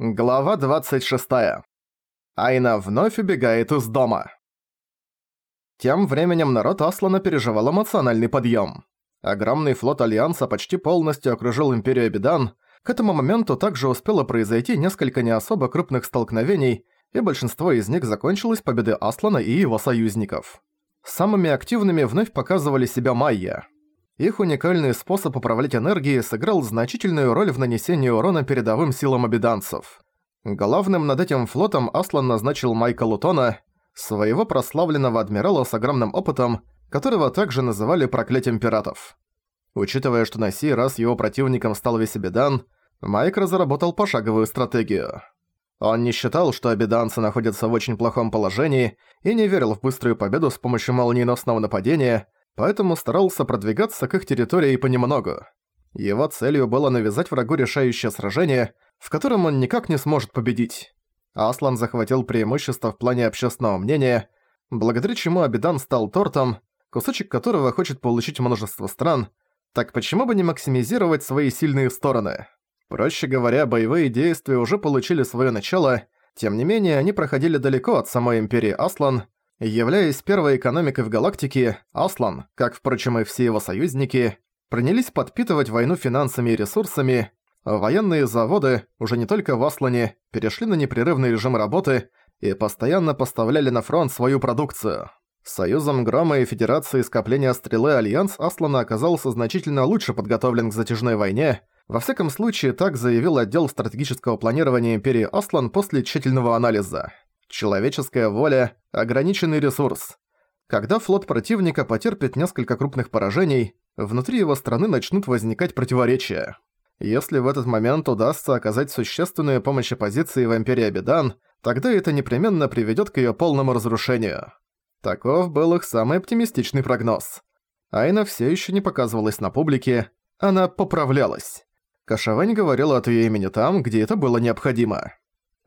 Глава 26. Айна вновь убегает из дома. Тем временем народ Аслана переживал эмоциональный подъем. Огромный флот Альянса почти полностью окружил Империю Абидан. К этому моменту также успело произойти несколько не особо крупных столкновений, и большинство из них закончилось победой Аслана и его союзников. Самыми активными вновь показывали себя Майя. Их уникальный способ управлять энергией сыграл значительную роль в нанесении урона передовым силам обиданцев. Главным над этим флотом Аслан назначил Майка Лутона, своего прославленного адмирала с огромным опытом, которого также называли «проклятием пиратов». Учитывая, что на сей раз его противником стал весь Абидан, Майк разработал пошаговую стратегию. Он не считал, что обиданцы находятся в очень плохом положении и не верил в быструю победу с помощью молниеносного нападения – поэтому старался продвигаться к их территории понемногу. Его целью было навязать врагу решающее сражение, в котором он никак не сможет победить. Аслан захватил преимущество в плане общественного мнения, благодаря чему Абидан стал тортом, кусочек которого хочет получить множество стран, так почему бы не максимизировать свои сильные стороны? Проще говоря, боевые действия уже получили свое начало, тем не менее они проходили далеко от самой Империи Аслан, Являясь первой экономикой в галактике, Аслан, как, впрочем, и все его союзники, принялись подпитывать войну финансами и ресурсами, военные заводы, уже не только в Аслане, перешли на непрерывный режим работы и постоянно поставляли на фронт свою продукцию. Союзом Грома и Федерацией скопления Стрелы Альянс Аслана оказался значительно лучше подготовлен к затяжной войне, во всяком случае так заявил отдел стратегического планирования Империи Аслан после тщательного анализа. Человеческая воля – ограниченный ресурс. Когда флот противника потерпит несколько крупных поражений, внутри его страны начнут возникать противоречия. Если в этот момент удастся оказать существенную помощь оппозиции в Империи Абидан, тогда это непременно приведет к ее полному разрушению. Таков был их самый оптимистичный прогноз. Айна все еще не показывалась на публике, она поправлялась. Кашавань говорила от ее имени там, где это было необходимо.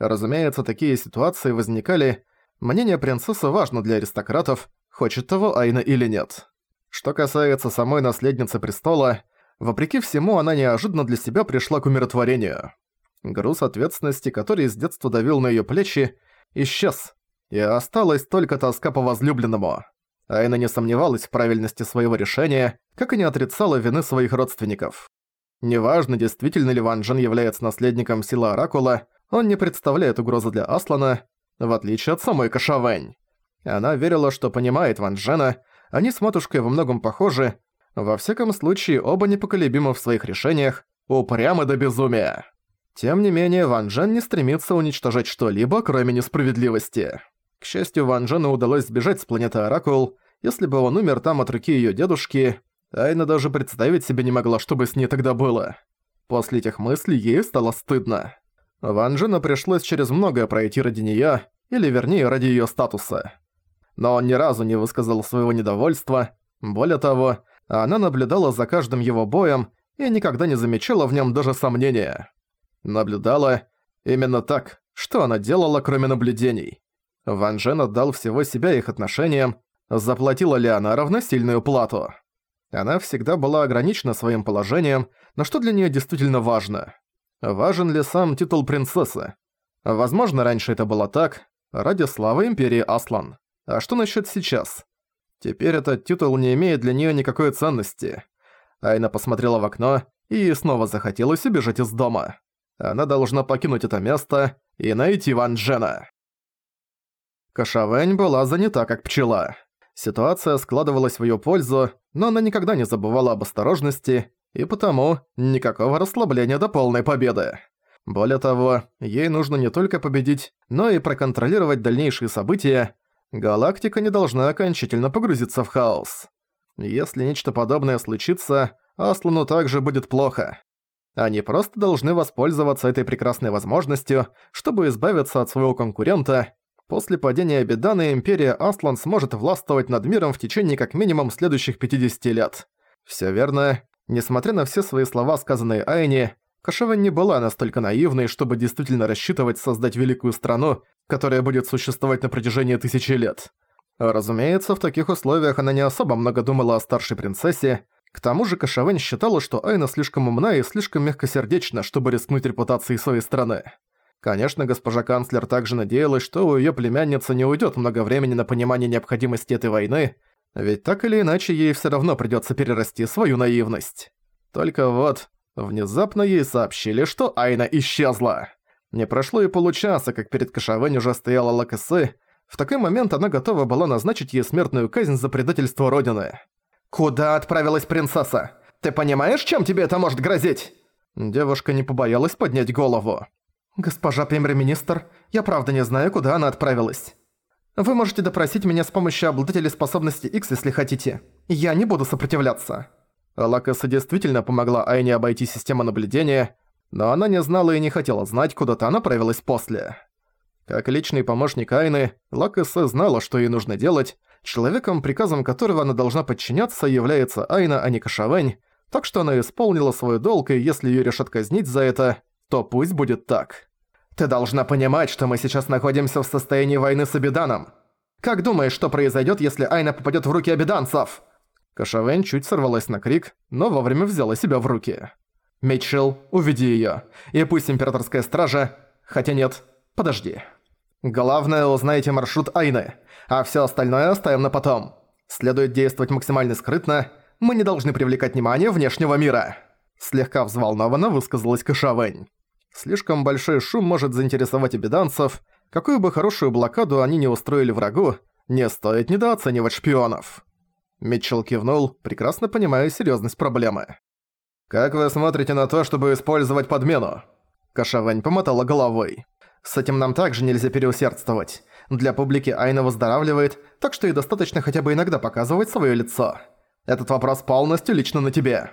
Разумеется, такие ситуации возникали. Мнение принцессы важно для аристократов, хочет того Айна или нет. Что касается самой наследницы престола, вопреки всему она неожиданно для себя пришла к умиротворению. Груз ответственности, который с детства давил на её плечи, исчез, и осталась только тоска по возлюбленному. Айна не сомневалась в правильности своего решения, как и не отрицала вины своих родственников. Неважно, действительно ли Ван Джен является наследником силы Оракула, он не представляет угрозы для Аслана, в отличие от самой Кашавэнь. Она верила, что понимает Ван Джена, они с матушкой во многом похожи, во всяком случае оба непоколебимы в своих решениях, упрямы до безумия. Тем не менее, Ван Джен не стремится уничтожать что-либо, кроме несправедливости. К счастью, Ван Джену удалось сбежать с планеты Оракул, если бы он умер там от руки её дедушки, Айна даже представить себе не могла, что бы с ней тогда было. После этих мыслей ей стало стыдно. Ван Джену пришлось через многое пройти ради неё, или вернее ради её статуса. Но он ни разу не высказал своего недовольства, более того, она наблюдала за каждым его боем и никогда не замечала в нём даже сомнения. Наблюдала именно так, что она делала, кроме наблюдений. Ван Джен отдал всего себя их отношениям, заплатила ли она равносильную плату. Она всегда была ограничена своим положением, но что для неё действительно важно. Важен ли сам титул принцессы? Возможно, раньше это было так, ради славы Империи Аслан. А что насчет сейчас? Теперь этот титул не имеет для нее никакой ценности. Айна посмотрела в окно и снова захотелось убежать из дома. Она должна покинуть это место и найти Ван Джена. Кашавэнь была занята как пчела. Ситуация складывалась в её пользу, но она никогда не забывала об осторожности и потому никакого расслабления до полной победы. Более того, ей нужно не только победить, но и проконтролировать дальнейшие события. Галактика не должна окончательно погрузиться в хаос. Если нечто подобное случится, Аслану также будет плохо. Они просто должны воспользоваться этой прекрасной возможностью, чтобы избавиться от своего конкурента. После падения Бедана Империя Аслан сможет властвовать над миром в течение как минимум следующих 50 лет. Всё верно, Несмотря на все свои слова, сказанные Айне, Кашева не была настолько наивной, чтобы действительно рассчитывать создать великую страну, которая будет существовать на протяжении тысячи лет. Разумеется, в таких условиях она не особо много думала о старшей принцессе, к тому же Кашавэнь считала, что Айна слишком умна и слишком мягкосердечна, чтобы рискнуть репутацией своей страны. Конечно, госпожа канцлер также надеялась, что у её племянницы не уйдет много времени на понимание необходимости этой войны, ведь так или иначе ей всё равно придётся перерасти свою наивность. Только вот, внезапно ей сообщили, что Айна исчезла. Не прошло и получаса, как перед Кашавэнь уже стояла Лакасы. В такой момент она готова была назначить ей смертную казнь за предательство Родины. «Куда отправилась принцесса? Ты понимаешь, чем тебе это может грозить?» Девушка не побоялась поднять голову. «Госпожа премьер-министр, я правда не знаю, куда она отправилась. Вы можете допросить меня с помощью обладателя способности X, если хотите. Я не буду сопротивляться». Лакаса действительно помогла Айне обойти систему наблюдения, но она не знала и не хотела знать, куда та направилась после. Как личный помощник Айны, Лакаса знала, что ей нужно делать, человеком, приказом которого она должна подчиняться, является Айна, а не Кашавэнь, так что она исполнила свой долг, и если её решат казнить за это, то пусть будет так. Ты должна понимать, что мы сейчас находимся в состоянии войны с Абиданом. Как думаешь, что произойдет, если Айна попадет в руки абиданцев?» Кашавен чуть сорвалась на крик, но вовремя взяла себя в руки. «Митчелл, уведи её. И пусть императорская стража... Хотя нет, подожди. Главное, узнайте маршрут Айны, а всё остальное оставим на потом. Следует действовать максимально скрытно, мы не должны привлекать внимание внешнего мира». Слегка взволнованно высказалась Кашавень. Слишком большой шум может заинтересовать обиданцев. Какую бы хорошую блокаду они не устроили врагу, не стоит недооценивать шпионов. Митчелл кивнул, прекрасно понимая серьезность проблемы. «Как вы смотрите на то, чтобы использовать подмену?» Кашавань помотала головой. «С этим нам также нельзя переусердствовать. Для публики Айна выздоравливает, так что и достаточно хотя бы иногда показывать свое лицо. Этот вопрос полностью лично на тебе».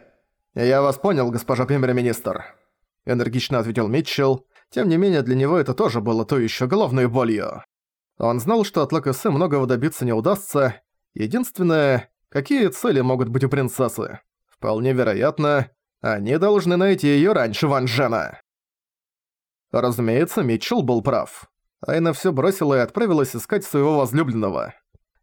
«Я вас понял, госпожа премьер-министр», энергично ответил Митчелл. Тем не менее, для него это тоже было то еще головной болью. Он знал, что от Лакосы многого добиться не удастся. Единственное, какие цели могут быть у принцессы? Вполне вероятно, они должны найти её раньше Ван Джена. Разумеется, Митчелл был прав. Айна всё бросила и отправилась искать своего возлюбленного.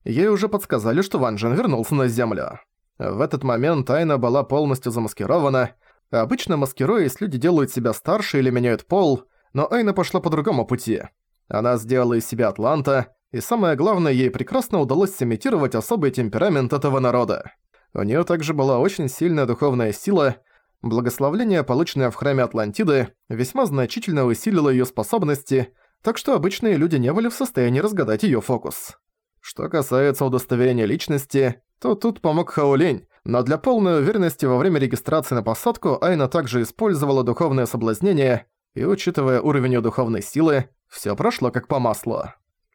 Ей уже подсказали, что Ван Джен вернулся на Землю. В этот момент Айна была полностью замаскирована, Обычно маскируясь, люди делают себя старше или меняют пол, но Айна пошла по другому пути. Она сделала из себя Атланта, и самое главное, ей прекрасно удалось сымитировать особый темперамент этого народа. У неё также была очень сильная духовная сила, благословление, полученное в храме Атлантиды, весьма значительно усилило её способности, так что обычные люди не были в состоянии разгадать её фокус. Что касается удостоверения личности, то тут помог Хаолинь, но для полной уверенности во время регистрации на посадку Айна также использовала духовное соблазнение, и учитывая уровень её духовной силы, всё прошло как по маслу.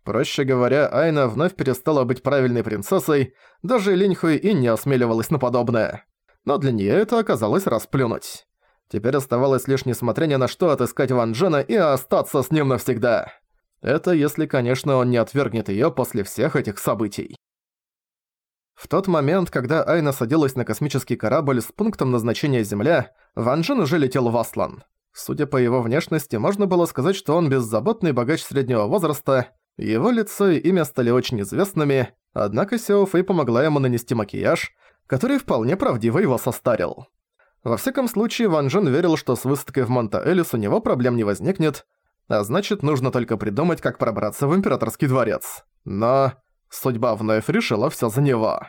Проще говоря, Айна вновь перестала быть правильной принцессой, даже Линьхуи и не осмеливалась на подобное. Но для неё это оказалось расплюнуть. Теперь оставалось лишь несмотря на что отыскать Ван Джена и остаться с ним навсегда. Это если, конечно, он не отвергнет её после всех этих событий. В тот момент, когда Айна садилась на космический корабль с пунктом назначения Земля, Ван Джен уже летел в Аслан. Судя по его внешности, можно было сказать, что он беззаботный богач среднего возраста, его лицо и имя стали очень известными, однако Сяо Фэй помогла ему нанести макияж, который вполне правдиво его состарил. Во всяком случае, Ван Джен верил, что с высадкой в Монта-Элис у него проблем не возникнет, а значит, нужно только придумать, как пробраться в Императорский дворец. Но... Судьба вновь решила всё за него.